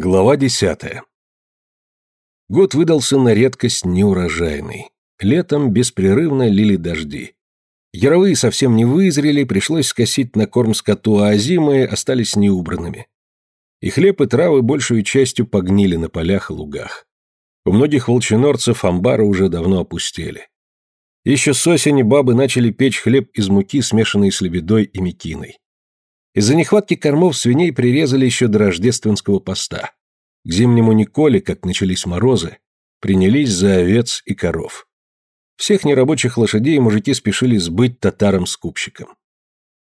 Глава десятая. Год выдался на редкость неурожайный. Летом беспрерывно лили дожди. Яровые совсем не вызрели, пришлось скосить на корм скоту, а озимые остались неубранными. И хлеб и травы большую частью погнили на полях и лугах. У многих волчинорцев амбары уже давно опустели. Еще с осени бабы начали печь хлеб из муки, смешанной с лебедой и мекиной. Из-за нехватки кормов свиней прирезали еще до рождественского поста. К зимнему Николе, как начались морозы, принялись за овец и коров. Всех нерабочих лошадей мужики спешили сбыть татарам-скупщикам.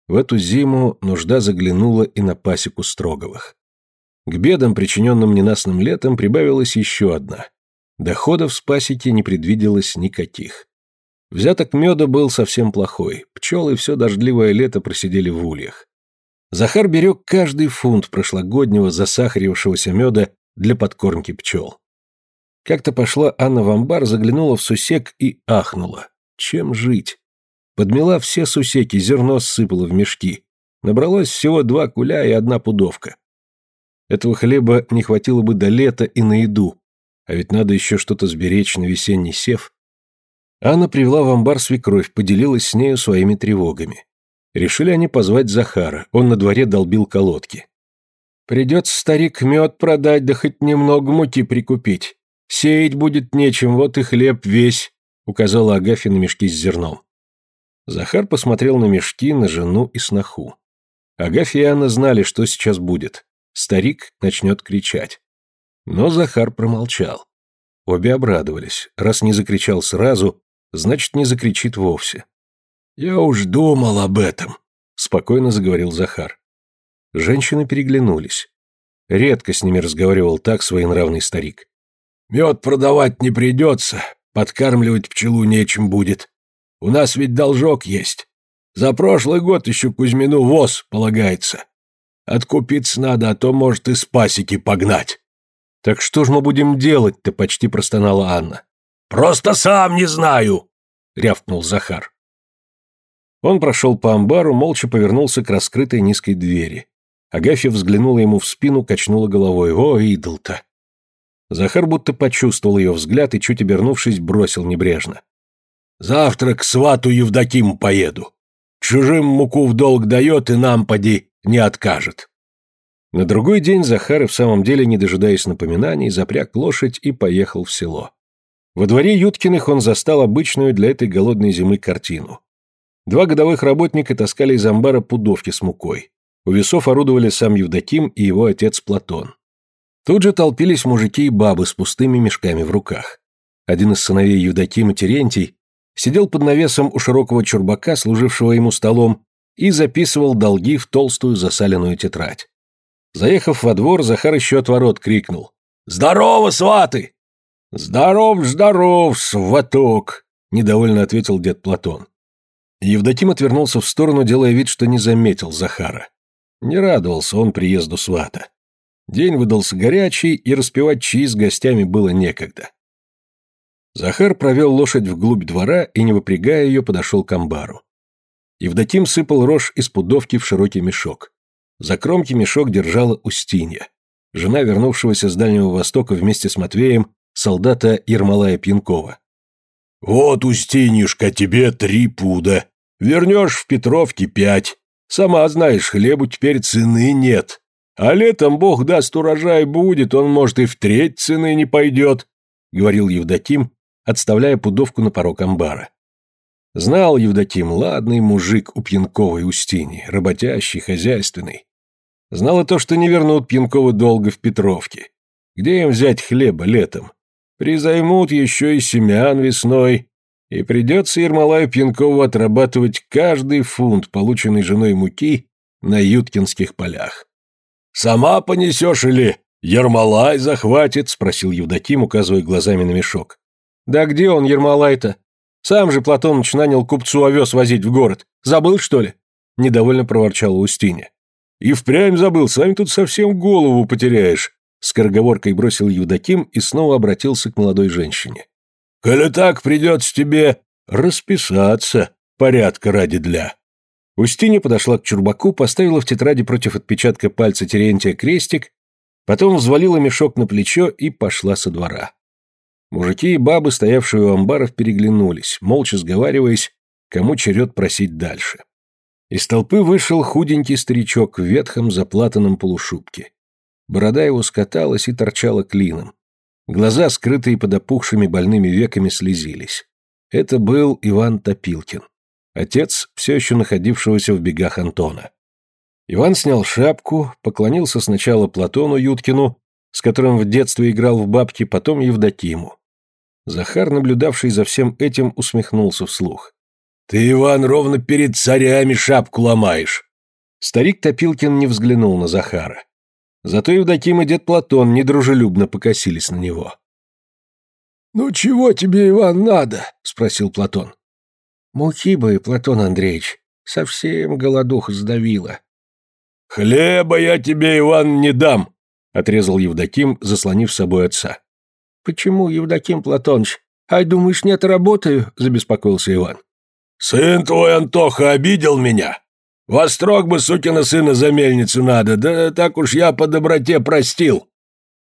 В эту зиму нужда заглянула и на пасеку Строговых. К бедам, причиненным ненастным летом, прибавилась еще одна. Доходов с пасеки не предвиделось никаких. Взяток меда был совсем плохой, пчелы все дождливое лето просидели в ульях. Захар берег каждый фунт прошлогоднего засахарившегося меда для подкормки пчел. Как-то пошла Анна в амбар, заглянула в сусек и ахнула. Чем жить? Подмела все сусеки, зерно сыпала в мешки. Набралось всего два куля и одна пудовка. Этого хлеба не хватило бы до лета и на еду, а ведь надо еще что-то сберечь на весенний сев. Анна привела в амбар свекровь, поделилась с нею своими тревогами. Решили они позвать Захара, он на дворе долбил колодки. «Придется, старик, мед продать, да хоть немного муки прикупить. Сеять будет нечем, вот и хлеб весь», — указала Агафья на мешки с зерном. Захар посмотрел на мешки, на жену и сноху. Агафья и Анна знали, что сейчас будет. Старик начнет кричать. Но Захар промолчал. Обе обрадовались. Раз не закричал сразу, значит, не закричит вовсе. «Я уж думал об этом», — спокойно заговорил Захар. Женщины переглянулись. Редко с ними разговаривал так своенравный старик. «Мед продавать не придется, подкармливать пчелу нечем будет. У нас ведь должок есть. За прошлый год еще Кузьмину воз полагается. Откупиться надо, а то, может, и с пасеки погнать». «Так что ж мы будем делать-то?» — почти простонала Анна. «Просто сам не знаю!» — рявкнул Захар. Он прошел по амбару, молча повернулся к раскрытой низкой двери. Агафья взглянула ему в спину, качнула головой. «О, идол-то!» Захар будто почувствовал ее взгляд и, чуть обернувшись, бросил небрежно. «Завтра к свату Евдокиму поеду. Чужим муку в долг дает и нам, поди, не откажет». На другой день Захар, в самом деле, не дожидаясь напоминаний, запряг лошадь и поехал в село. Во дворе Юткиных он застал обычную для этой голодной зимы картину. Два годовых работника таскали из амбара пудовки с мукой. У весов орудовали сам Евдоким и его отец Платон. Тут же толпились мужики и бабы с пустыми мешками в руках. Один из сыновей Евдокима, Терентий, сидел под навесом у широкого чурбака, служившего ему столом, и записывал долги в толстую засаленную тетрадь. Заехав во двор, Захар еще от ворот крикнул. «Здорово, сваты!» «Здоров, здоров, сваток!» — недовольно ответил дед Платон. Евдоким отвернулся в сторону, делая вид, что не заметил Захара. Не радовался он приезду свата. День выдался горячий, и распевать чаи с гостями было некогда. Захар провел лошадь вглубь двора и, не выпрягая ее, подошел к амбару. Евдоким сыпал рожь из пудовки в широкий мешок. За кромки мешок держала Устинья, жена вернувшегося с Дальнего Востока вместе с Матвеем, солдата Ермолая Пьянкова. «Вот, Устинюшка, тебе три пуда. Вернешь в Петровке пять. Сама знаешь, хлебу теперь цены нет. А летом бог даст урожай будет, он, может, и в треть цены не пойдет», — говорил Евдоким, отставляя пудовку на порог амбара. Знал Евдоким, ладный мужик у Пьянковой Устини, работящий, хозяйственный. Знал и то, что не вернут Пьянкова долго в Петровке. Где им взять хлеба летом? Призаймут еще и семян весной, и придется Ермолаю Пьянкову отрабатывать каждый фунт, полученный женой муки, на юткинских полях. «Сама понесешь или Ермолай захватит?» — спросил Евдоким, указывая глазами на мешок. «Да где он, Ермолай-то? Сам же Платоныч нанял купцу овес возить в город. Забыл, что ли?» — недовольно проворчала Устиня. «И впрямь забыл, с вами тут совсем голову потеряешь», Скороговоркой бросил Евдоким и снова обратился к молодой женщине. «Коли так, придется тебе расписаться, порядка ради для». Устинья подошла к чурбаку, поставила в тетради против отпечатка пальца Терентия крестик Потом взвалила мешок на плечо и пошла со двора. Мужики и бабы, стоявшие у амбаров, переглянулись, молча сговариваясь, кому черед просить дальше. Из толпы вышел худенький старичок в ветхом заплатанном полушубке. Борода его скаталась и торчала клином. Глаза, скрытые под опухшими больными веками, слезились. Это был Иван Топилкин, отец все еще находившегося в бегах Антона. Иван снял шапку, поклонился сначала Платону Юткину, с которым в детстве играл в бабки, потом Евдокиму. Захар, наблюдавший за всем этим, усмехнулся вслух. «Ты, Иван, ровно перед царями шапку ломаешь!» Старик Топилкин не взглянул на Захара. Зато Евдоким и дед Платон недружелюбно покосились на него. «Ну чего тебе, Иван, надо?» — спросил Платон. «Муки бы, Платон Андреевич, совсем голодуха сдавила», «Хлеба я тебе, Иван, не дам!» — отрезал Евдоким, заслонив с собой отца. «Почему, Евдоким Платоныч? Ай, думаешь, нет, работаю?» — забеспокоился Иван. «Сын твой, Антоха, обидел меня. Вострок бы, сукина сына, за мельницу надо, да так уж я по доброте простил».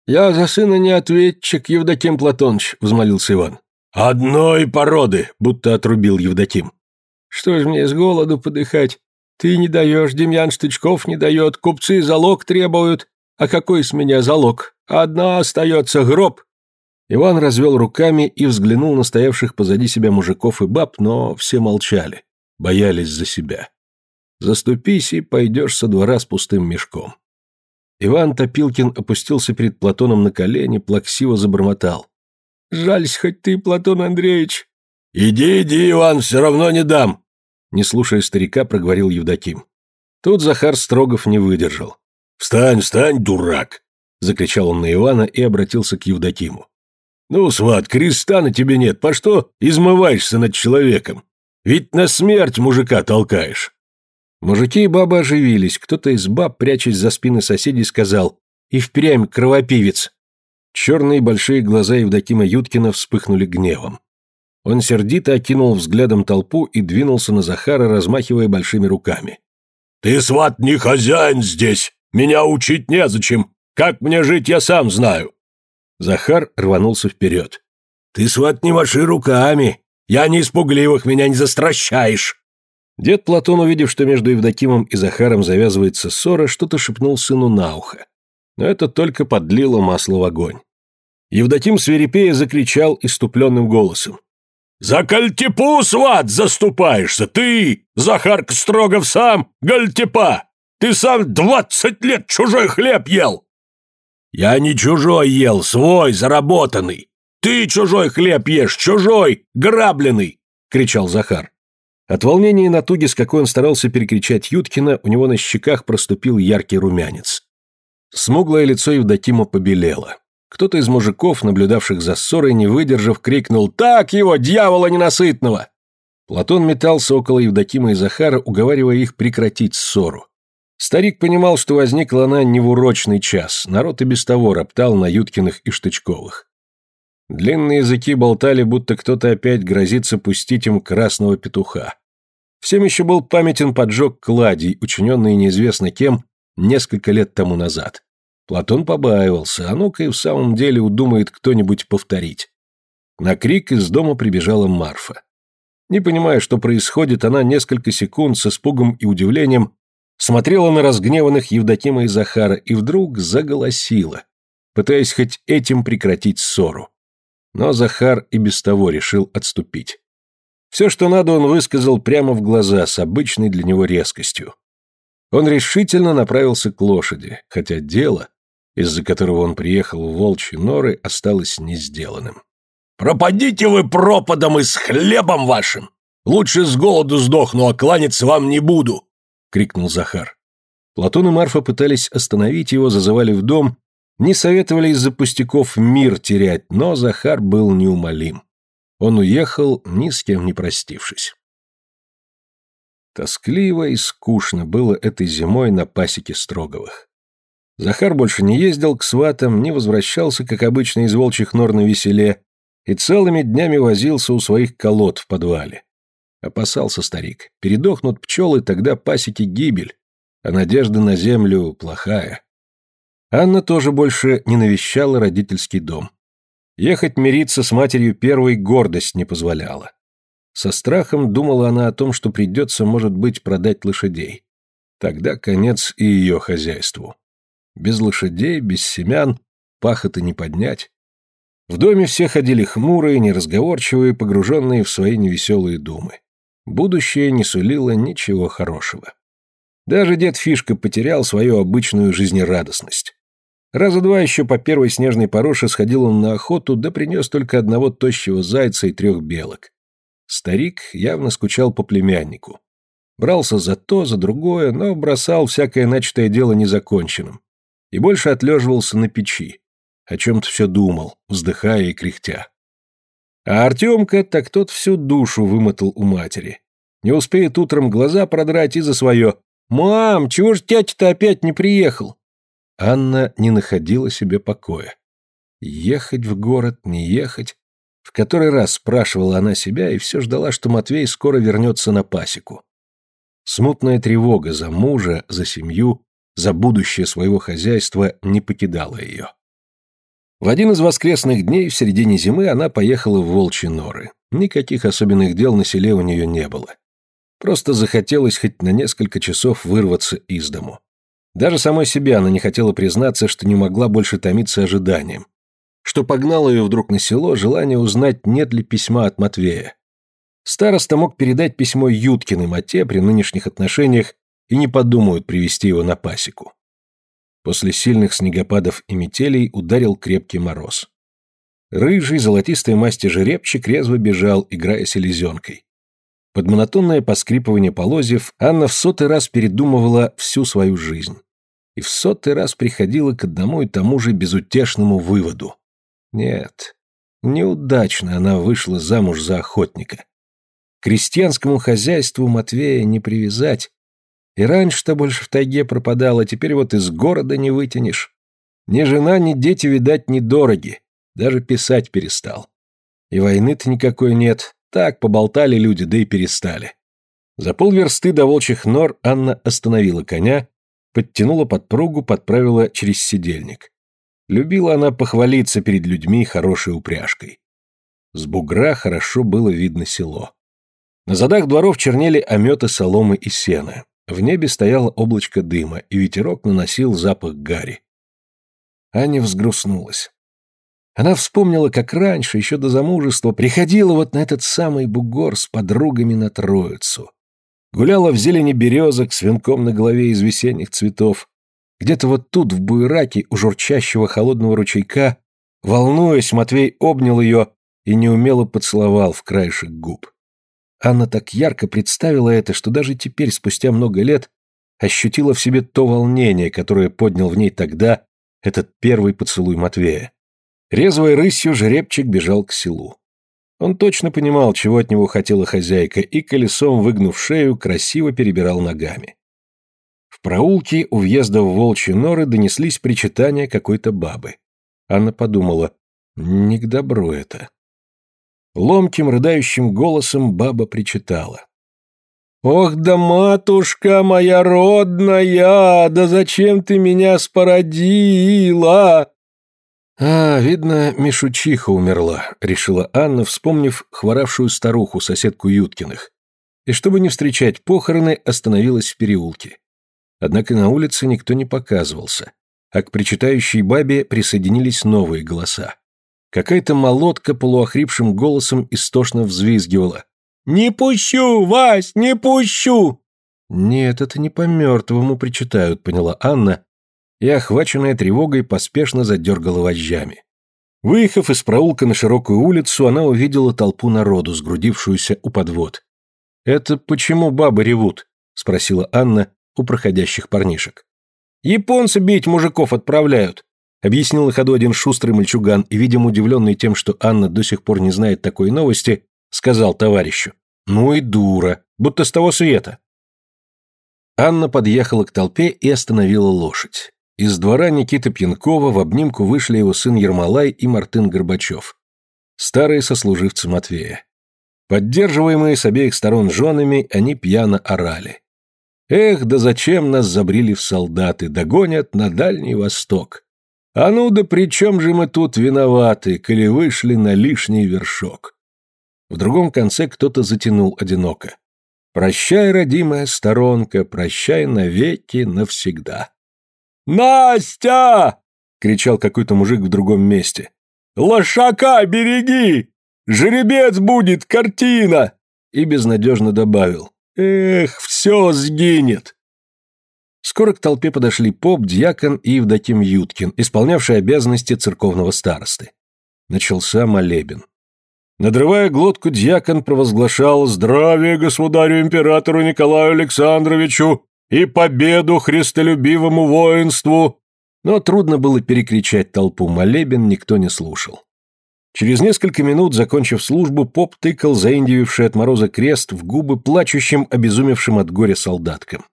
«Я за сына не ответчик, Евдоким Платоныч», — взмолился Иван. «Одной породы», — будто отрубил Евдоким. «Что ж мне с голоду подыхать? Ты не даешь, Демьян Штычков не дает, купцы залог требуют. А какой с меня залог? Одна остается гроб. Иван развел руками и взглянул на стоявших позади себя мужиков и баб, но все молчали, боялись за себя. Заступись и пойдешь со двора с пустым мешком. Иван Топилкин опустился перед Платоном на колени, плаксиво забормотал. «Жались хоть ты, Платон Андреевич!» «Иди, иди, Иван, все равно не дам!» Не слушая старика, проговорил Евдоким. Тут Захар Строгов не выдержал. «Встань, встань, дурак!» Закричал он на Ивана и обратился к Евдокиму. «Ну, сват, креста на тебе нет, по что измываешься над человеком? Ведь на смерть мужика толкаешь!» Мужики и бабы оживились, кто-то из баб, прячась за спины соседей, сказал «И впрямь кровопивец!» Черные большие глаза Евдокима Юткина вспыхнули гневом. Он сердито окинул взглядом толпу и двинулся на Захара, размахивая большими руками. «Ты, сват, не хозяин здесь! Меня учить незачем! Как мне жить, я сам знаю!» Захар рванулся вперед. «Ты, сват, не маши руками! Я не испугливых, меня не застращаешь!» Дед Платон, увидев, что между Евдокимом и Захаром завязывается ссора, что-то шепнул сыну на ухо. Но это только подлило масло в огонь. Евдоким свирепея закричал иступленным голосом. «За Кальтипу, сват, заступаешься! Ты, Захар Строгов, сам Гальтипа! Ты сам двадцать лет чужой хлеб ел!» «Я не чужой ел, свой, заработанный! Ты чужой хлеб ешь, чужой, грабленый!» — кричал Захар. От волнения и натуги, с какой он старался перекричать Юткина, у него на щеках проступил яркий румянец. Смуглое лицо Евдокима побелело. Кто-то из мужиков, наблюдавших за ссорой, не выдержав, крикнул «Так его, дьявола ненасытного!» Платон метался около Евдокима и Захара, уговаривая их прекратить ссору. Старик понимал, что возникла она не в урочный час, народ и без того роптал на Юткиных и Штычковых. Длинные языки болтали, будто кто-то опять грозится пустить им красного петуха. Всем еще был памятен поджог кладей, учиненный неизвестно кем несколько лет тому назад. Платон побаивался, а ну-ка и в самом деле удумает кто-нибудь повторить. На крик из дома прибежала Марфа. Не понимая, что происходит, она несколько секунд с испугом и удивлением смотрела на разгневанных Евдокима и Захара и вдруг заголосила, пытаясь хоть этим прекратить ссору. Но Захар и без того решил отступить. Все, что надо, он высказал прямо в глаза с обычной для него резкостью. Он решительно направился к лошади, хотя дело, из-за которого он приехал в волчьи норы, осталось не сделанным. «Пропадите вы пропадом и с хлебом вашим! Лучше с голоду сдохну, а кланяться вам не буду!» — крикнул Захар. Платон и Марфа пытались остановить его, зазывали в дом, не советовали из-за пустяков мир терять, но Захар был неумолим. Он уехал, ни с кем не простившись. Тоскливо и скучно было этой зимой на пасеке Строговых. Захар больше не ездил к сватам, не возвращался, как обычно, из волчьих нор на веселе, и целыми днями возился у своих колод в подвале. Опасался старик. Передохнут пчелы, тогда пасеки гибель, а надежда на землю плохая. Анна тоже больше не навещала родительский дом. Ехать мириться с матерью первой гордость не позволяла. Со страхом думала она о том, что придется, может быть, продать лошадей. Тогда конец и ее хозяйству. Без лошадей, без семян, пахоты не поднять. В доме все ходили хмурые, неразговорчивые, погруженные в свои невеселые думы. Будущее не сулило ничего хорошего. Даже дед Фишка потерял свою обычную жизнерадостность. Раза два еще по первой снежной пороше сходил он на охоту, да принес только одного тощего зайца и трех белок. Старик явно скучал по племяннику. Брался за то, за другое, но бросал всякое начатое дело незаконченным. И больше отлеживался на печи. О чем-то все думал, вздыхая и кряхтя. А Артемка, так тот всю душу вымотал у матери. Не успеет утром глаза продрать и за свое. «Мам, чего ж тятя-то опять не приехал?» Анна не находила себе покоя. Ехать в город, не ехать. В который раз спрашивала она себя и все ждала, что Матвей скоро вернется на пасеку. Смутная тревога за мужа, за семью, за будущее своего хозяйства не покидала ее. В один из воскресных дней в середине зимы она поехала в Волчьи норы. Никаких особенных дел на селе у нее не было. Просто захотелось хоть на несколько часов вырваться из дому. Даже самой себе она не хотела признаться, что не могла больше томиться ожиданием. Что погнало ее вдруг на село желание узнать, нет ли письма от Матвея. Староста мог передать письмо Юткиным, а те при нынешних отношениях и не подумают привести его на пасеку. После сильных снегопадов и метелей ударил крепкий мороз. Рыжий, золотистой масти жеребчик резво бежал, играя селезенкой. Под монотонное поскрипывание полозьев Анна в сотый раз передумывала всю свою жизнь. И в сотый раз приходила к одному и тому же безутешному выводу. Нет, неудачно она вышла замуж за охотника. крестьянскому хозяйству Матвея не привязать. И раньше-то больше в тайге пропадала, теперь вот из города не вытянешь. Ни жена, ни дети, видать, недороги. Даже писать перестал. И войны-то никакой нет, так, поболтали люди, да и перестали. За полверсты до волчьих нор Анна остановила коня, подтянула подпругу, подправила через сидельник. Любила она похвалиться перед людьми хорошей упряжкой. С бугра хорошо было видно село. На задах дворов чернели ометы соломы и сена. В небе стояло облачко дыма, и ветерок наносил запах гари. Аня взгрустнулась. Она вспомнила, как раньше, еще до замужества, приходила вот на этот самый бугор с подругами на Троицу. Гуляла в зелени березок с венком на голове из весенних цветов. Где-то вот тут, в буераке, у журчащего холодного ручейка, волнуясь, Матвей обнял ее и неумело поцеловал в краешек губ. Анна так ярко представила это, что даже теперь, спустя много лет, ощутила в себе то волнение, которое поднял в ней тогда этот первый поцелуй Матвея. Резвой рысью жеребчик бежал к селу. Он точно понимал, чего от него хотела хозяйка, и колесом, выгнув шею, красиво перебирал ногами. В проулке у въезда в волчьи норы донеслись причитания какой-то бабы. Анна подумала, не к добру это. Ломким, рыдающим голосом баба причитала. «Ох да, матушка моя родная, да зачем ты меня спородила? «А, видно, Мишучиха умерла», — решила Анна, вспомнив хворавшую старуху, соседку Юткиных. И чтобы не встречать похороны, остановилась в переулке. Однако на улице никто не показывался, а к причитающей бабе присоединились новые голоса. Какая-то молотка полуохрипшим голосом истошно взвизгивала. «Не пущу, Вась, не пущу!» «Нет, это не по мертвому причитают», — поняла Анна, и, охваченная тревогой, поспешно задергала вожжами. Выехав из проулка на широкую улицу, она увидела толпу народу, сгрудившуюся у подвод. «Это почему бабы ревут?» — спросила Анна у проходящих парнишек. «Японцы бить мужиков отправляют», — объяснил на ходу один шустрый мальчуган и, видимо, удивленный тем, что Анна до сих пор не знает такой новости, сказал товарищу. «Ну и дура, будто с того света». Анна подъехала к толпе и остановила лошадь. Из двора Никиты Пьянкова в обнимку вышли его сын Ермолай и Мартын Горбачев. Старые сослуживцы Матвея. Поддерживаемые с обеих сторон женами, они пьяно орали. Эх, да зачем нас забрили в солдаты, догонят на Дальний Восток. А ну да при чем же мы тут виноваты, коли вышли на лишний вершок? В другом конце кто-то затянул одиноко. Прощай, родимая сторонка, прощай навеки, навсегда. «Настя!» — кричал какой-то мужик в другом месте. «Лошака береги! Жеребец будет, картина!» И безнадежно добавил. «Эх, все сгинет!» Скоро к толпе подошли поп, дьякон и Евдоким Юткин, исполнявшие обязанности церковного старосты. Начался молебен. Надрывая глотку, дьякон провозглашал «Здравие государю-императору Николаю Александровичу и победу христолюбивому воинству!» Но трудно было перекричать толпу, молебен никто не слушал. Через несколько минут, закончив службу, поп тыкал заиндививший от мороза крест в губы плачущим, обезумевшим от горя солдаткам.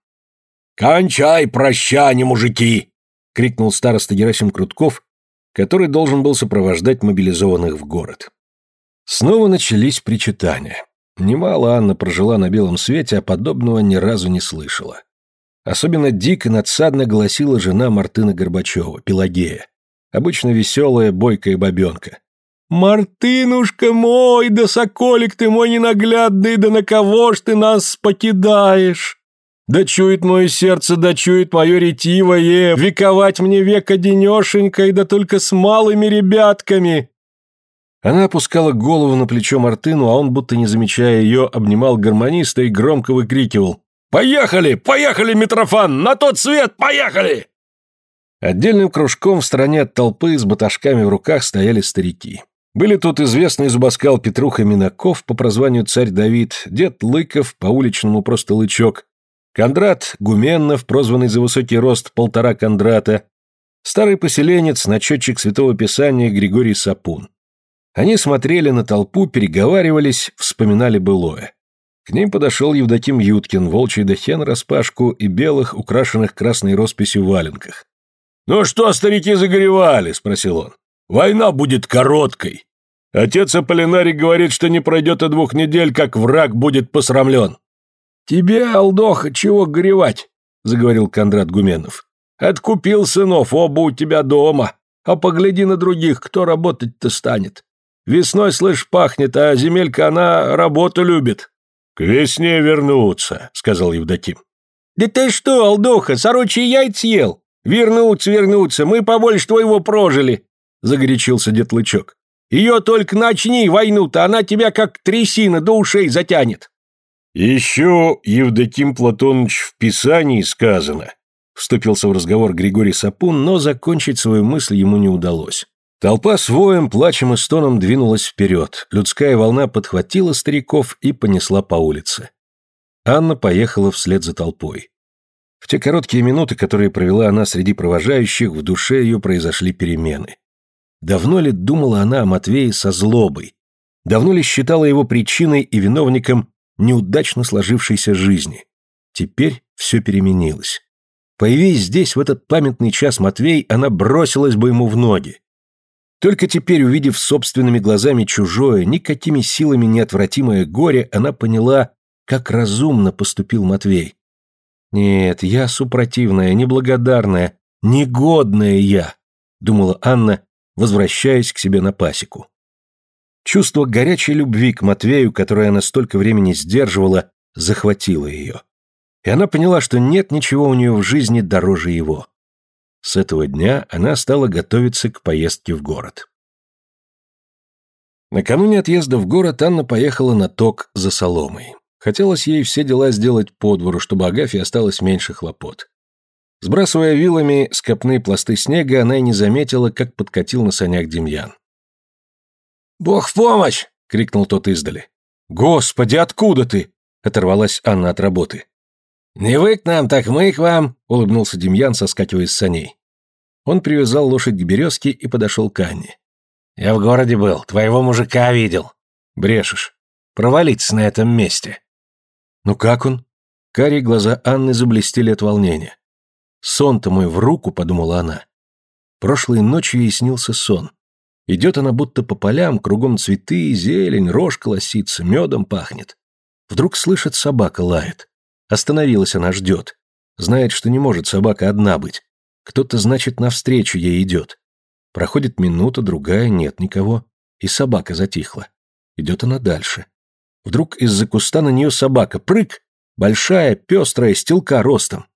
«Кончай прощание, мужики!» — крикнул староста Герасим Крутков, который должен был сопровождать мобилизованных в город. Снова начались причитания. Немало Анна прожила на белом свете, а подобного ни разу не слышала. Особенно дико надсадно голосила жена Мартына Горбачева, Пелагея. Обычно веселая, бойкая бабенка. «Мартынушка мой, да соколик ты мой ненаглядный, да на кого ж ты нас покидаешь? Да чует мое сердце, да чует мое ретивое, вековать мне века денешенькой, да только с малыми ребятками, она опускала голову на плечо Мартыну, а он, будто не замечая ее, обнимал гармониста и громко выкрикивал «Поехали! Поехали, Митрофан! На тот свет! Поехали!» Отдельным кружком в стороне от толпы с баташками в руках стояли старики. Были тут известный зубоскал Петруха Минаков по прозванию Царь Давид, дед Лыков, по уличному просто Лычок, Кондрат Гуменнов, прозванный за высокий рост полтора Кондрата, старый поселенец, начетчик Святого Писания Григорий Сапун. Они смотрели на толпу, переговаривались, вспоминали былое. К ним подошел Евдоким Юткин, волчий дахен распашку и белых, украшенных красной росписью валенках. «Ну что, старики, загоревали?» – спросил он. «Война будет короткой. Отец Аполлинарий говорит, что не пройдет и двух недель, как враг будет посрамлен». «Тебе, Алдоха, чего горевать?» – заговорил Кондрат Гуменов. «Откупил сынов, оба у тебя дома. А погляди на других, кто работать-то станет. Весной, слышь, пахнет, а земелька, она работу любит». «К весне вернуться», — сказал Евдоким. «Да ты что, Алдоха, сорочьи яйца ел? Вернуться, вернуться, мы побольше твоего прожили», — загорячился дед Лычок. «Ее только начни, войну-то, она тебя как трясина до ушей затянет». «Еще, Евдоким Платоныч, в Писании сказано», — вступился в разговор Григорий Сапун, но закончить свою мысль ему не удалось. Толпа с воем, плачем и стоном двинулась вперед. Людская волна подхватила стариков и понесла по улице. Анна поехала вслед за толпой. В те короткие минуты, которые провела она среди провожающих, в душе ее произошли перемены. Давно ли думала она о Матвее со злобой? Давно ли считала его причиной и виновником неудачно сложившейся жизни? Теперь все переменилось. Появись здесь в этот памятный час Матвей, она бросилась бы ему в ноги. Только теперь, увидев собственными глазами чужое, никакими силами неотвратимое горе, она поняла, как разумно поступил Матвей. «Нет, я супротивная, неблагодарная, негодная я», — думала Анна, возвращаясь к себе на пасеку. Чувство горячей любви к Матвею, которое она столько времени сдерживала, захватило ее. И она поняла, что нет ничего у нее в жизни дороже его. С этого дня она стала готовиться к поездке в город. Накануне отъезда в город Анна поехала на ток за соломой. Хотелось ей все дела сделать по двору, чтобы Агафье осталось меньше хлопот. Сбрасывая вилами скопные пласты снега, она и не заметила, как подкатил на санях Демьян. «Бог в помощь!» — крикнул тот издали. «Господи, откуда ты?» — оторвалась Анна от работы. «Не вы к нам, так мы к вам», — улыбнулся Демьян, соскакивая с саней. Он привязал лошадь к березке и подошел к Анне. «Я в городе был, твоего мужика видел». «Брешешь. Провалиться на этом месте». «Ну как он?» Карие глаза Анны заблестели от волнения. «Сон-то мой в руку», — подумала она. Прошлой ночью ей снился сон. Идет она будто по полям, кругом цветы, зелень, рожь колосится, медом пахнет. Вдруг слышит, собака лает. Остановилась она, ждет. Знает, что не может собака одна быть. Кто-то, значит, навстречу ей идет. Проходит минута, другая, нет никого. И собака затихла. Идет она дальше. Вдруг из-за куста на нее собака. Прыг! Большая, пестрая, стелка ростом.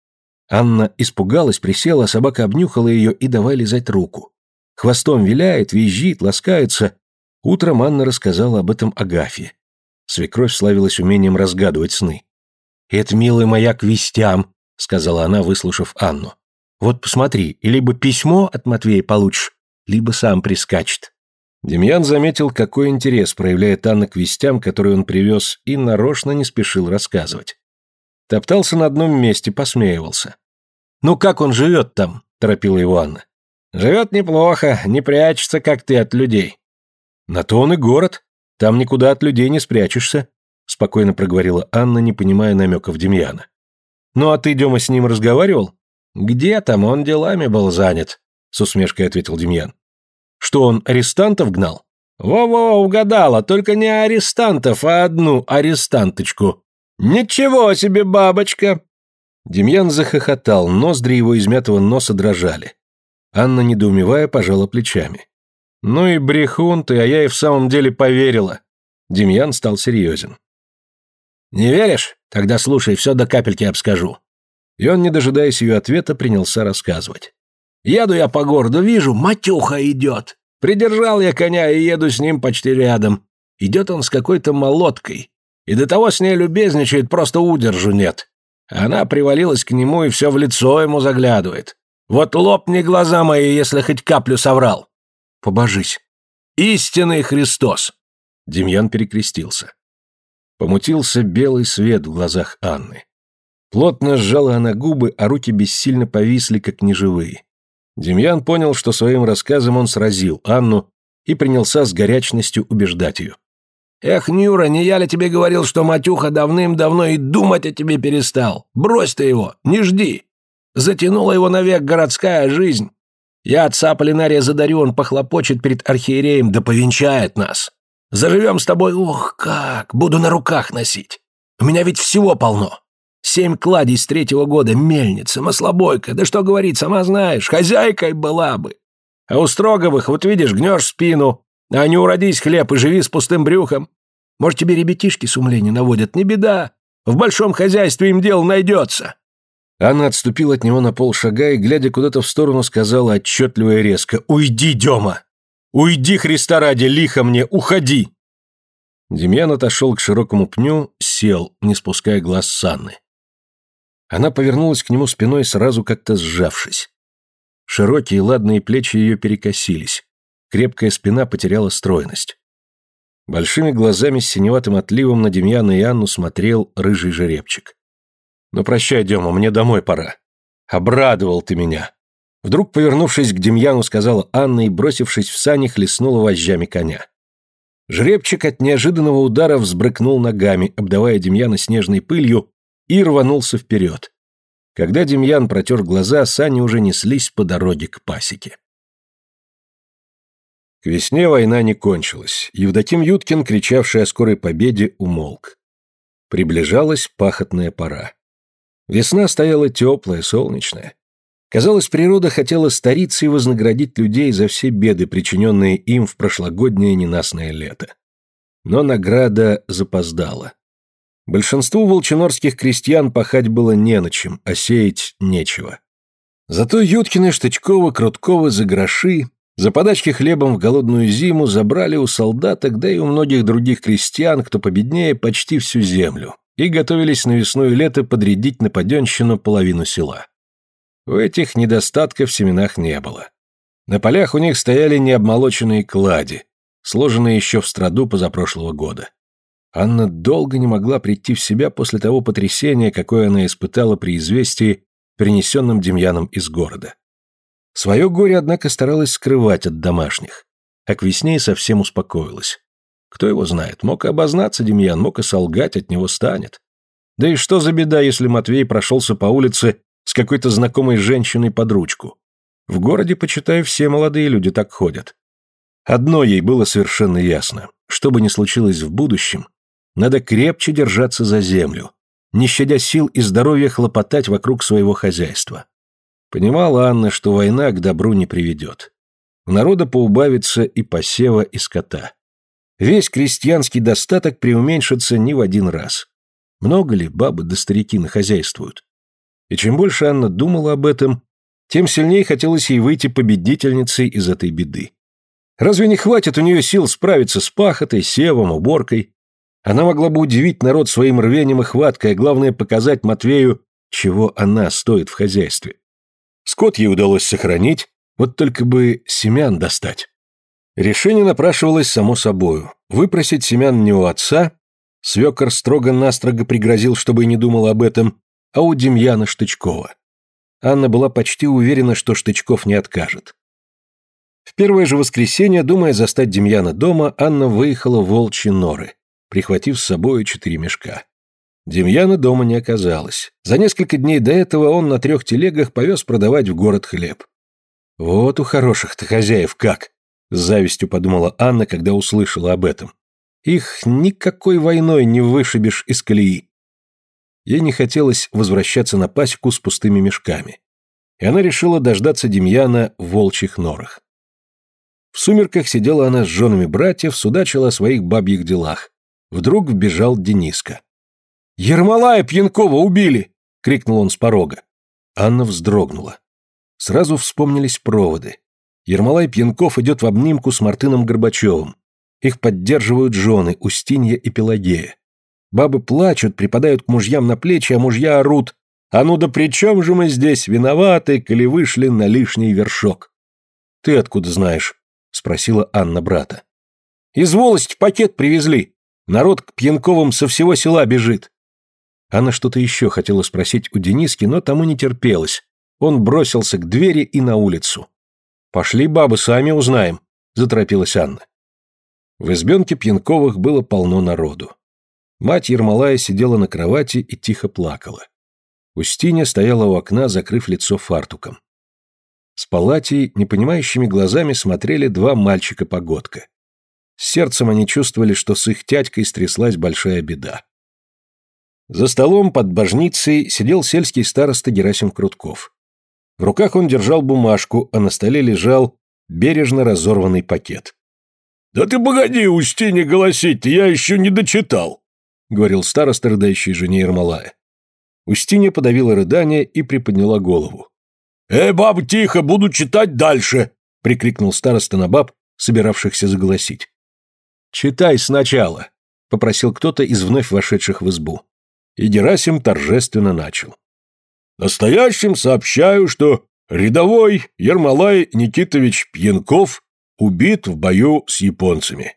Анна испугалась, присела, собака обнюхала ее и давай лизать руку. Хвостом виляет, визжит, ласкается. Утром Анна рассказала об этом Агафье. Свекровь славилась умением разгадывать сны. «Это, милая моя, к вестям», — сказала она, выслушав Анну. «Вот посмотри, либо письмо от Матвея получишь, либо сам прискачет». Демьян заметил, какой интерес проявляет Анна к вестям, которые он привез, и нарочно не спешил рассказывать. Топтался на одном месте, посмеивался. «Ну как он живет там?» – торопила его Анна. «Живет неплохо, не прячется, как ты, от людей». «На то он и город. Там никуда от людей не спрячешься», – спокойно проговорила Анна, не понимая намеков Демьяна. «Ну а ты, Дема, с ним разговаривал?» «Где там? Он делами был занят», – с усмешкой ответил Демьян. «Что он арестантов гнал?» «Во-во, угадала, только не арестантов, а одну арестанточку», «Ничего себе, бабочка!» Демьян захохотал, ноздри его измятого носа дрожали. Анна, недоумевая, пожала плечами. «Ну и брехун ты, а я и в самом деле поверила». Демьян стал серьезен. «Не веришь? Тогда слушай, все до капельки обскажу». И он, не дожидаясь ее ответа, принялся рассказывать. «Еду я по городу, вижу, Матюха идет. Придержал я коня и еду с ним почти рядом. Идет он с какой-то молоткой. И до того с ней любезничает, просто удержу нет. Она привалилась к нему и все в лицо ему заглядывает. Вот лопни глаза мои, если хоть каплю соврал. Побожись. Истинный Христос. Демьян перекрестился. Помутился белый свет в глазах Анны. Плотно сжала она губы, а руки бессильно повисли, как неживые. Демьян понял, что своим рассказом он сразил Анну и принялся с горячностью убеждать ее. «Эх, Нюра, не я ли тебе говорил, что Матюха давным-давно и думать о тебе перестал? Брось ты его, не жди. Затянула его навек городская жизнь. Я отца Полинария задарю, он похлопочет перед архиереем, да повенчает нас. Заживем с тобой, ох, как, буду на руках носить. У меня ведь всего полно. Семь кладей с третьего года, мельница, маслобойка, да что говорить, сама знаешь, хозяйкой была бы. А у Строговых, вот видишь, гнешь спину, а не уродись хлеб и живи с пустым брюхом. Может, тебе ребятишки с умления наводят, не беда. В большом хозяйстве им дело найдется». Анна отступила от него на полшага и, глядя куда-то в сторону, сказала отчетливо и резко «Уйди, Дема! Уйди, Христа ради, лихо мне, уходи!» Демьян отошел к широкому пню, сел, не спуская глаз с Анны. Она повернулась к нему спиной, сразу как-то сжавшись. Широкие ладные плечи ее перекосились. Крепкая спина потеряла стройность. Большими глазами с синеватым отливом на Демьяна и Анну смотрел рыжий жеребчик. «Ну прощай, Дема, мне домой пора. Обрадовал ты меня!» Вдруг, повернувшись к Демьяну, сказала Анна и, бросившись в сани, хлестнула вожжами коня. Жребчик от неожиданного удара взбрыкнул ногами, обдавая Демьяна снежной пылью, и рванулся вперед. Когда Демьян протер глаза, сани уже неслись по дороге к пасеке. К весне война не кончилась. Евдоким Юткин, кричавший о скорой победе, умолк. Приближалась пахотная пора. Весна стояла теплая, солнечная. Казалось, природа хотела стариться и вознаградить людей за все беды, причиненные им в прошлогоднее ненастное лето. Но награда запоздала. Большинству волчинорских крестьян пахать было не на чем, а сеять нечего. Зато Юткины, Штычкова, Круткова за гроши за подачки хлебом в голодную зиму забрали у солдаток, да и у многих других крестьян, кто победнее, почти всю землю, и готовились на весну и лето подрядить на паденщину половину села. У этих недостатков в семенах не было. На полях у них стояли необмолоченные клади, сложенные еще в страду позапрошлого года. Анна долго не могла прийти в себя после того потрясения, какое она испытала при известии, принесенном Демьяном из города. Свое горе, однако, старалась скрывать от домашних, а к весне и совсем успокоилась. Кто его знает, мог и обознаться Демьян, мог и солгать, от него станет. Да и что за беда, если Матвей прошелся по улице какой-то знакомой женщиной под ручку? В городе, почитай, все молодые люди так ходят. Одно ей было совершенно ясно. Что бы ни случилось в будущем, надо крепче держаться за землю. не щадя сил и здоровья хлопотать вокруг своего хозяйства. Понимала Анна, что война к добру не приведет. У народа поубавится и посева, и скота. Весь крестьянский достаток преуменьшится не в один раз. Много ли бабы да старики нахозяйствуют? И чем больше Анна думала об этом, тем сильнее хотелось ей выйти победительницей из этой беды. Разве не хватит у нее сил справиться с пахотой, севом, уборкой? Она могла бы удивить народ своим рвением и хваткой, а главное показать Матвею, чего она стоит в хозяйстве. Скот ей удалось сохранить, вот только бы семян достать. Решение напрашивалось само собою. Выпросить семян не у отца, свекор строго-настрого пригрозил, чтобы и не думал об этом, а у Демьяна Штычкова. Анна была почти уверена, что Штычков не откажет. В первое же воскресенье, думая застать Демьяна дома, Анна выехала в волчьи норы, прихватив с собой четыре мешка. Демьяна дома не оказалось. За несколько дней до этого он на трех телегах повез продавать в город хлеб. «Вот у хороших-то хозяев как!» — с завистью подумала Анна, когда услышала об этом. «Их никакой войной не вышибешь из колеи». Ей не хотелось возвращаться на пасеку с пустыми мешками. И она решила дождаться Демьяна в волчьих норах. В сумерках сидела она с женами братьев, судачила о своих бабьих делах. Вдруг вбежал Дениска. «Ермолая Пьянкова убили!» — крикнул он с порога. Анна вздрогнула. Сразу вспомнились проводы. Ермолай Пьянков идет в обнимку с Мартыном Горбачевым. Их поддерживают жены Устинья и Пелагея. Бабы плачут, припадают к мужьям на плечи, а мужья орут. «А ну да при чем же мы здесь виноваты, коли вышли на лишний вершок?» «Ты откуда знаешь?» — спросила Анна брата. «Из волости пакет привезли. Народ к Пьянковым со всего села бежит». Анна что-то еще хотела спросить у Дениски, но тому не терпелось. Он бросился к двери и на улицу. «Пошли, бабы, сами узнаем», — заторопилась Анна. В избенке Пьянковых было полно народу. Мать Ермолая сидела на кровати и тихо плакала. Устинья стояла у окна, закрыв лицо фартуком. С палатей непонимающими глазами смотрели два мальчика-погодка. Сердцем они чувствовали, что с их тядькой стряслась большая беда. За столом под божницей сидел сельский староста Герасим Крутков. В руках он держал бумажку, а на столе лежал бережно разорванный пакет. «Да ты погоди, Устине, голосить я еще не дочитал», — говорил староста, рыдающий жене Ермолая. Устинья подавила рыдание и приподняла голову. «Эй, баб, тихо, буду читать дальше!» — прикрикнул староста на баб, собиравшихся заголосить. «Читай сначала», — попросил кто-то из вновь вошедших в избу. И Герасим торжественно начал. «Настоящим сообщаю, что рядовой Ермолай Никитович Пьянков убит в бою с японцами.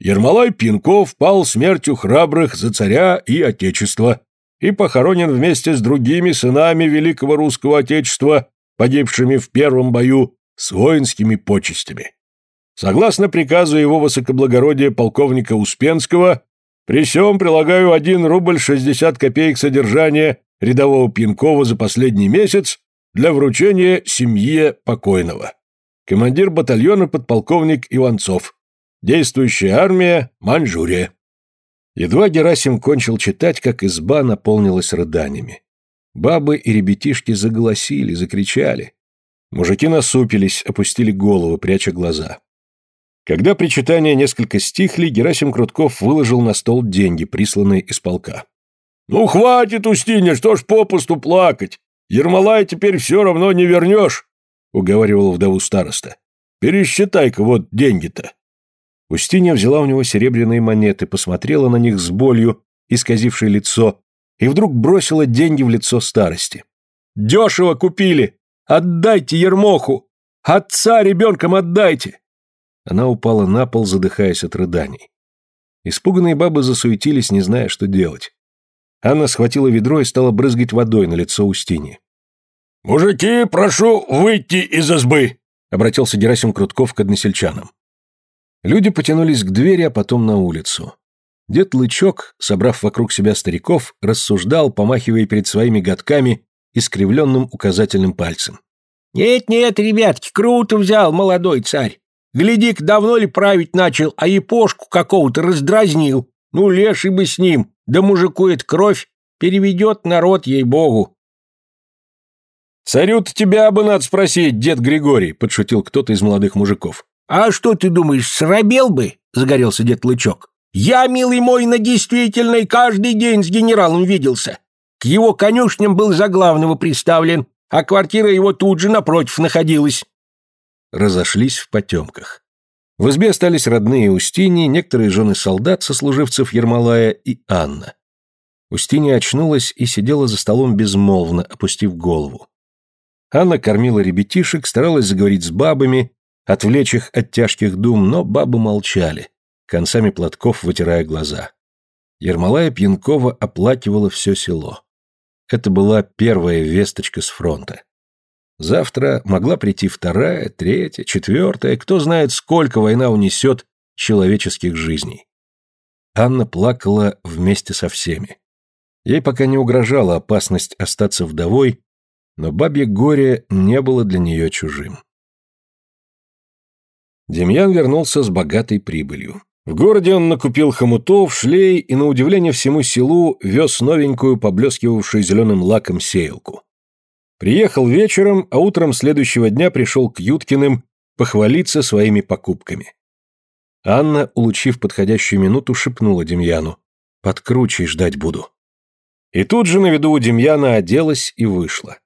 Ермолай Пьянков пал смертью храбрых за царя и отечество и похоронен вместе с другими сынами великого русского отечества погибшими в первом бою с воинскими почестями. Согласно приказу его высокоблагородия полковника Успенского, при всем прилагаю 1 рубль 60 копеек содержания рядового Пьянкова за последний месяц для вручения семье покойного. Командир батальона подполковник Иванцов. Действующая армия Маньчжурия. Едва Герасим кончил читать, как изба наполнилась рыданиями. Бабы и ребятишки заголосили, закричали. Мужики насупились, опустили головы, пряча глаза. Когда причитания несколько стихли, Герасим Крутков выложил на стол деньги, присланные из полка. «Ну, хватит, Устиня, что ж попусту плакать? Ермолай теперь все равно не вернешь», — уговаривал вдову староста. «Пересчитай-ка вот деньги-то». Устинья взяла у него серебряные монеты, посмотрела на них с болью, исказившей лицо, и вдруг бросила деньги в лицо старости. «Дешево купили! Отдайте Ермоху! Отца ребенком отдайте!» Она упала на пол, задыхаясь от рыданий. Испуганные бабы засуетились, не зная, что делать. Анна схватила ведро и стала брызгать водой на лицо Устини. «Мужики, прошу выйти из избы!» — обратился Герасим Крутков к односельчанам. Люди потянулись к двери, а потом на улицу. Дед Лычок, собрав вокруг себя стариков, рассуждал, помахивая перед своими годками искривленным указательным пальцем. «Нет-нет, ребятки, круто взял молодой царь. Гляди-ка, давно ли править начал, а епошку какого-то раздразнил. Ну, леший бы с ним, да мужику это кровь. Переведет народ, ей-богу. «Царю-то тебя бы надо спросить, дед Григорий», — подшутил кто-то из молодых мужиков. «А что ты думаешь, срабел бы?» — загорелся дед Лычок. «Я, милый мой, на действительной каждый день с генералом виделся. К его конюшням был за главного приставлен, а квартира его тут же напротив находилась». Разошлись в потемках. В избе остались родные Устини, некоторые жены солдат, сослуживцев Ермолая и Анна. Устинья очнулась и сидела за столом безмолвно, опустив голову. Анна кормила ребятишек, старалась заговорить с бабами, отвлечь их от тяжких дум, но бабы молчали, концами платков вытирая глаза. Ермолая Пьянкова оплакивала все село. Это была первая весточка с фронта. Завтра могла прийти вторая, третья, четвертая, кто знает, сколько война унесет человеческих жизней. Анна плакала вместе со всеми. Ей пока не угрожала опасность остаться вдовой, но бабье горе не было для нее чужим. Демьян вернулся с богатой прибылью. В городе он накупил хомутов, шлей и, на удивление всему селу, вез новенькую, поблескивавшую зеленым лаком сеялку. Приехал вечером, а утром следующего дня пришел к Юткиным похвалиться своими покупками. Анна, улучив подходящую минуту, шепнула Демьяну. «Под кручей ждать буду». И тут же на виду у Демьяна оделась и вышла.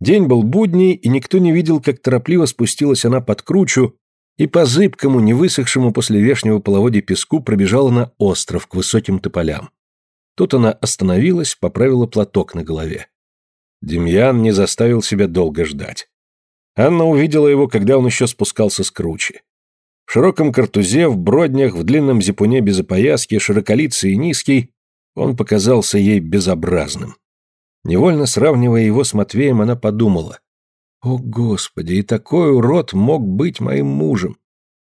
День был будний, и никто не видел, как торопливо спустилась она под кручу и по зыбкому, не высохшему после вешнего половодья песку пробежала на остров к высоким тополям. Тут она остановилась, поправила платок на голове. Демьян не заставил себя долго ждать. Анна увидела его, когда он еще спускался с кручи. В широком картузе, в броднях, в длинном зипуне без опояски, широколицый и низкий, он показался ей безобразным. Невольно сравнивая его с Матвеем, она подумала. «О, Господи, и такой урод мог быть моим мужем!»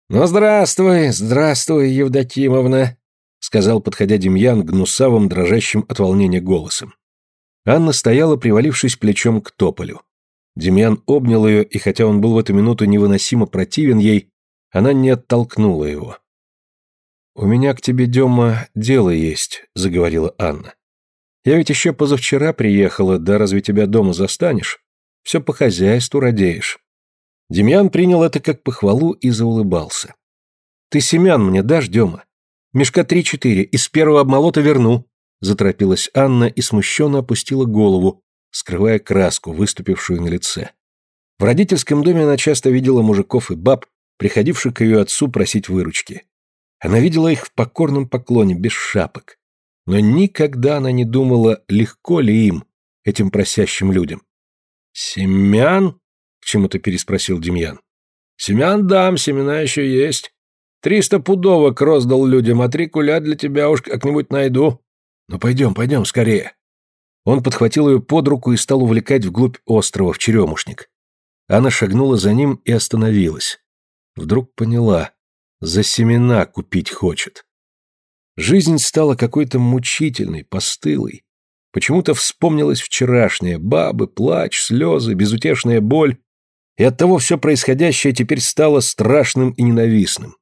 «Ну, здравствуй, здравствуй, Евдокимовна!» сказал, подходя Демьян гнусавым, дрожащим от волнения голосом. Анна стояла, привалившись плечом к тополю. Демьян обнял ее, и хотя он был в эту минуту невыносимо противен ей, она не оттолкнула его. «У меня к тебе, Дема, дело есть», — заговорила Анна. «Я ведь еще позавчера приехала, да разве тебя дома застанешь? Все по хозяйству радеешь». Демьян принял это как похвалу и заулыбался. «Ты семян мне дашь, Дема? Мешка три-четыре, из первого обмолота верну», — заторопилась Анна и смущенно опустила голову, скрывая краску, выступившую на лице. В родительском доме она часто видела мужиков и баб, приходивших к ее отцу просить выручки. Она видела их в покорном поклоне, без шапок. Но никогда она не думала, легко ли им, этим просящим людям. «Семян?» — к чему-то переспросил Демьян. «Семян дам, семена еще есть. Триста пудовок роздал людям, а три куля для тебя уж как-нибудь найду. Ну пойдем, пойдем скорее». Он подхватил ее под руку и стал увлекать вглубь острова, в черемушник. Она шагнула за ним и остановилась. Вдруг поняла. За семена купить хочет. Жизнь стала какой-то мучительной, постылой. Почему-то вспомнилось вчерашнее, бабы, плач, слезы, безутешная боль, и оттого все происходящее теперь стало страшным и ненавистным.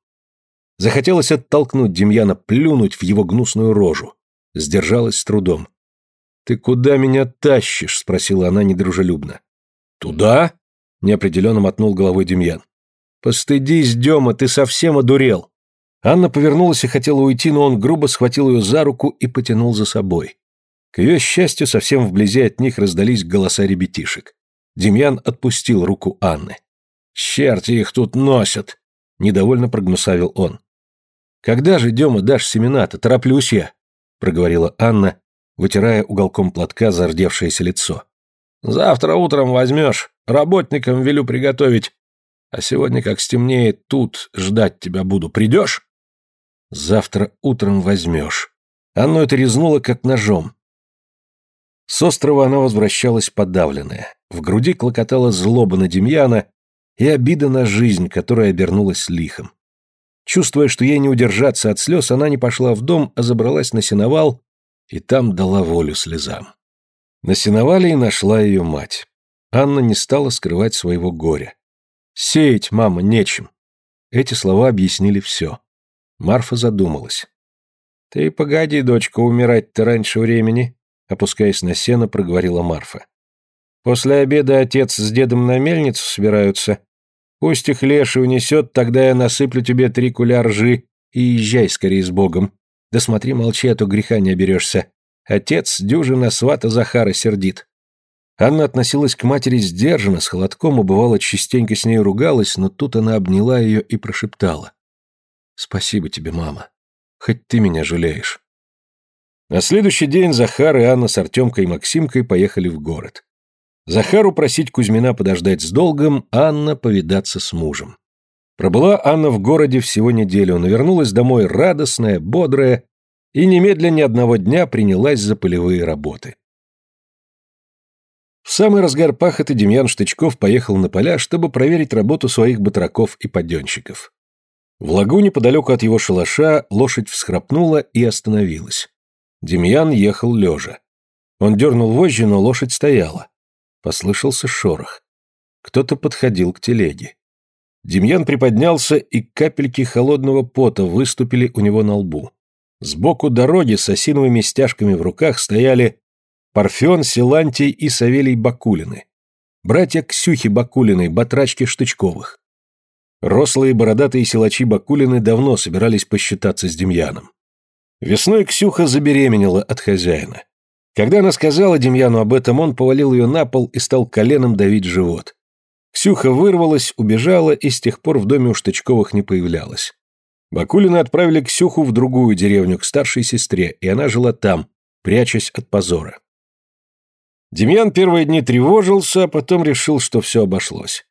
Захотелось оттолкнуть Демьяна, плюнуть в его гнусную рожу. Сдержалась с трудом. «Ты куда меня тащишь?» — спросила она недружелюбно. «Туда?» — неопределенно мотнул головой Демьян. «Постыдись, Дема, ты совсем одурел!» Анна повернулась и хотела уйти, но он грубо схватил ее за руку и потянул за собой. К ее счастью, совсем вблизи от них раздались голоса ребятишек. Демьян отпустил руку Анны. «Черти их тут носят!» — недовольно прогнусавил он. «Когда же, Дема, дашь семена-то? Тороплюсь я!» — проговорила Анна, вытирая уголком платка зардевшееся лицо. «Завтра утром возьмешь. Работникам велю приготовить а сегодня, как стемнеет, тут ждать тебя буду. Придешь? Завтра утром возьмешь. Оно это резнуло, как ножом. С острова она возвращалась подавленная. В груди клокотала злоба на Демьяна и обида на жизнь, которая обернулась лихом. Чувствуя, что ей не удержаться от слез, она не пошла в дом, а забралась на сеновал и там дала волю слезам. На сеновале и нашла ее мать. Анна не стала скрывать своего горя. Сеять, мама, нечем. Эти слова объяснили все. Марфа задумалась. Ты погоди, дочка, умирать-то раньше времени. Опускаясь на сено, проговорила Марфа. После обеда отец с дедом на мельницу собираются. Пусть их леший унесет, тогда я насыплю тебе три куля ржи и езжай скорее с Богом. Да смотри, молчи, а то греха не оберешься. Отец дюжина свата Захара сердит. Анна относилась к матери сдержанно, с холодком, и бывало частенько с ней ругалась, но тут она обняла ее и прошептала. «Спасибо тебе, мама. Хоть ты меня жалеешь». На следующий день Захар и Анна с Артемкой и Максимкой поехали в город. Захару просить Кузьмина подождать с долгом, Анна повидаться с мужем. Пробыла Анна в городе всего неделю, но вернулась домой радостная, бодрая и немедленно ни одного дня принялась за полевые работы. В самый разгар пахоты Демьян Штычков поехал на поля, чтобы проверить работу своих батраков и подъемщиков. В лагу неподалеку от его шалаша лошадь всхрапнула и остановилась. Демьян ехал лежа. Он дернул вожжи, но лошадь стояла. Послышался шорох. Кто-то подходил к телеге. Демьян приподнялся, и капельки холодного пота выступили у него на лбу. Сбоку дороги с осиновыми стяжками в руках стояли Парфен, Силантий и Савелий Бакулины. Братья Ксюхи Бакулиной, батрачки Штычковых. Рослые бородатые силачи Бакулины давно собирались посчитаться с Демьяном. Весной Ксюха забеременела от хозяина. Когда она сказала Демьяну об этом, он повалил ее на пол и стал коленом давить живот. Ксюха вырвалась, убежала и с тех пор в доме у Штычковых не появлялась. Бакулины отправили Ксюху в другую деревню к старшей сестре, и она жила там, прячась от позора. Демьян первые дни тревожился, а потом решил, что все обошлось.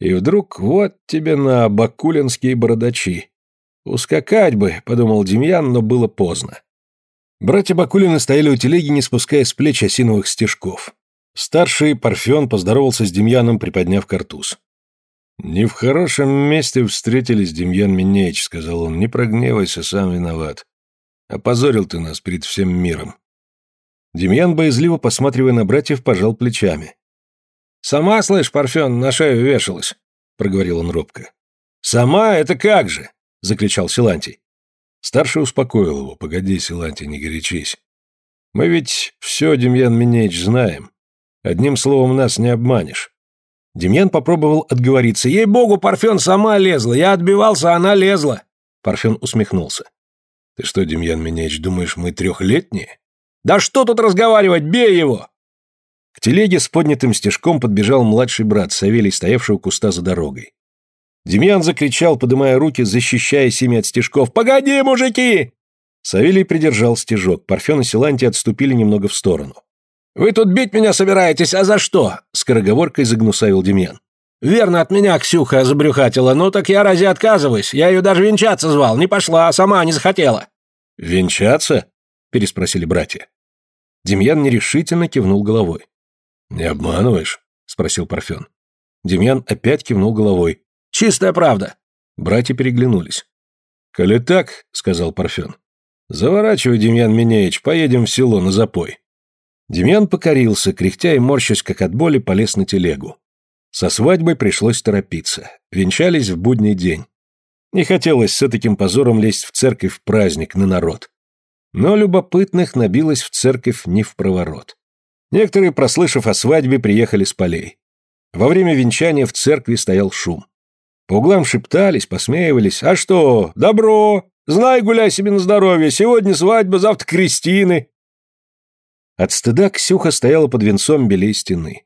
И вдруг вот тебе на бакулинские бородачи. Ускакать бы, подумал Демьян, но было поздно. Братья Бакулины стояли у телеги, не спуская с плеч осиновых стежков. Старший Парфен поздоровался с Демьяном, приподняв картуз. «Не в хорошем месте встретились, Демьян Минеич», — сказал он. «Не прогневайся, сам виноват. Опозорил ты нас перед всем миром». Демьян, боязливо посматривая на братьев, пожал плечами. «Сама, слышь, Парфен, на шею вешалась», — проговорил он робко. «Сама? Это как же?» — закричал Силантий. Старший успокоил его. «Погоди, Силантий, не горячись. Мы ведь все, Демьян Минеич, знаем. Одним словом, нас не обманешь». Демьян попробовал отговориться. «Ей-богу, Парфен сама лезла. Я отбивался, а она лезла». Парфен усмехнулся. «Ты что, Демьян Минеич, думаешь, мы трехлетние?» «Да что тут разговаривать? Бей его!» К телеге с поднятым стежком подбежал младший брат Савелий, стоявший у куста за дорогой. Демьян закричал, подымая руки, защищаясь ими от стежков. «Погоди, мужики!» Савелий придержал стежок. Парфен и Силанти отступили немного в сторону. «Вы тут бить меня собираетесь, а за что?» Скороговоркой загнусавил Демьян. «Верно, от меня Ксюха забрюхатила. Ну так я разве отказываюсь? Я ее даже венчаться звал. Не пошла, а сама не захотела». «Венчаться?» переспросили братья. Демьян нерешительно кивнул головой. «Не обманываешь?» — спросил Парфен. Демьян опять кивнул головой. «Чистая правда!» Братья переглянулись. «Коли так», — сказал Парфен, — «заворачивай, Демьян Минеич, поедем в село на запой». Демьян покорился, кряхтя и морщась, как от боли, полез на телегу. Со свадьбой пришлось торопиться. Венчались в будний день. Не хотелось с таким позором лезть в церковь в праздник на народ. Но любопытных набилось в церковь не в проворот. Некоторые, прослышав о свадьбе, приехали с полей. Во время венчания в церкви стоял шум. По углам шептались, посмеивались. «А что? Добро! Знай, гуляй себе на здоровье! Сегодня свадьба, завтра крестины!» От стыда Ксюха стояла под венцом белей стены.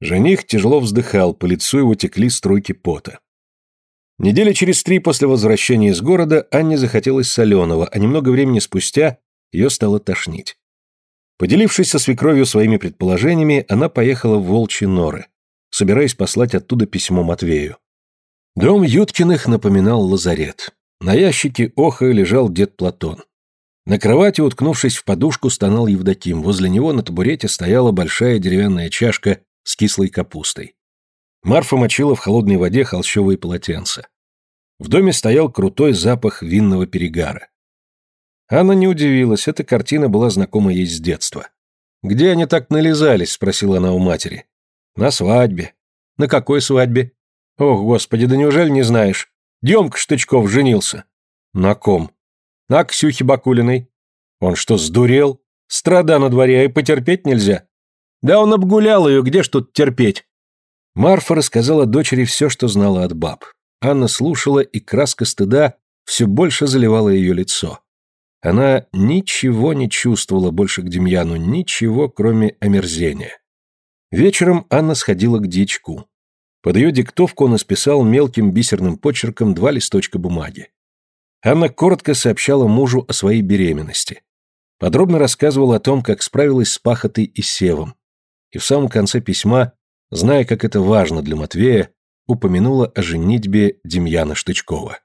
Жених тяжело вздыхал, по лицу его текли струйки пота. Недели через три после возвращения из города Анне захотелось соленого, а немного времени спустя ее стало тошнить. Поделившись со свекровью своими предположениями, она поехала в Волчьи норы, собираясь послать оттуда письмо Матвею. Дом Юткиных напоминал лазарет. На ящике оха лежал дед Платон. На кровати, уткнувшись в подушку, стонал Евдоким. Возле него на табурете стояла большая деревянная чашка с кислой капустой. Марфа мочила в холодной воде холщовые полотенца. В доме стоял крутой запах винного перегара. Анна не удивилась, эта картина была знакома ей с детства. «Где они так нализались?» – спросила она у матери. «На свадьбе». «На какой свадьбе?» «Ох, господи, да неужели не знаешь? Демка Штычков женился». «На ком?» «На Ксюхе Бакулиной». «Он что, сдурел? Страда на дворе, и потерпеть нельзя. Да он обгулял ее, где ж тут терпеть? Марфа рассказала дочери все, что знала от баб. Анна слушала, и краска стыда все больше заливала ее лицо. Она ничего не чувствовала больше к Демьяну, ничего, кроме омерзения. Вечером Анна сходила к дьячку. Под ее диктовку он исписал мелким бисерным почерком два листочка бумаги. Анна коротко сообщала мужу о своей беременности. Подробно рассказывала о том, как справилась с пахотой и севом. И в самом конце письма, зная, как это важно для Матвея, упомянула о женитьбе Демьяна Штычкова.